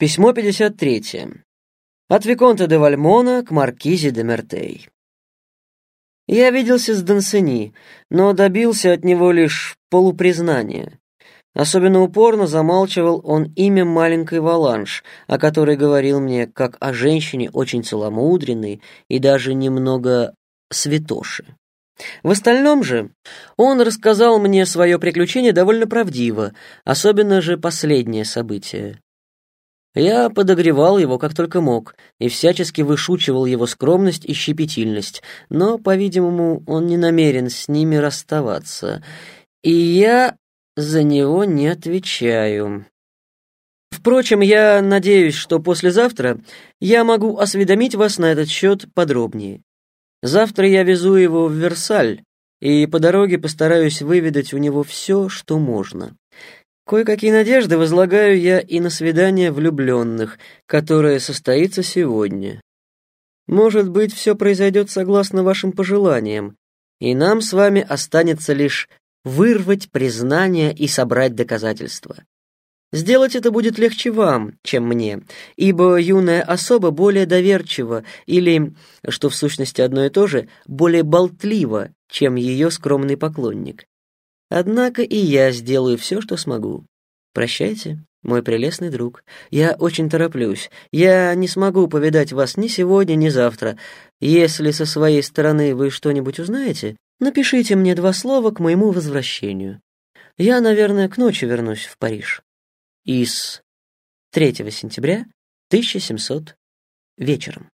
Письмо 53. От Виконта де Вальмона к Маркизе де Мертей. Я виделся с Дансени, но добился от него лишь полупризнания. Особенно упорно замалчивал он имя маленькой Валанш, о которой говорил мне как о женщине очень целомудренной и даже немного святоши. В остальном же он рассказал мне свое приключение довольно правдиво, особенно же последнее событие. Я подогревал его как только мог и всячески вышучивал его скромность и щепетильность, но, по-видимому, он не намерен с ними расставаться, и я за него не отвечаю. Впрочем, я надеюсь, что послезавтра я могу осведомить вас на этот счет подробнее. Завтра я везу его в Версаль, и по дороге постараюсь выведать у него все, что можно. Кое-какие надежды возлагаю я и на свидание влюбленных, которое состоится сегодня. Может быть, все произойдет согласно вашим пожеланиям, и нам с вами останется лишь вырвать признание и собрать доказательства. Сделать это будет легче вам, чем мне, ибо юная особа более доверчива или, что в сущности одно и то же, более болтлива, чем ее скромный поклонник. Однако и я сделаю все, что смогу. Прощайте, мой прелестный друг. Я очень тороплюсь. Я не смогу повидать вас ни сегодня, ни завтра. Если со своей стороны вы что-нибудь узнаете, напишите мне два слова к моему возвращению. Я, наверное, к ночи вернусь в Париж. Из 3 сентября 1700 вечером.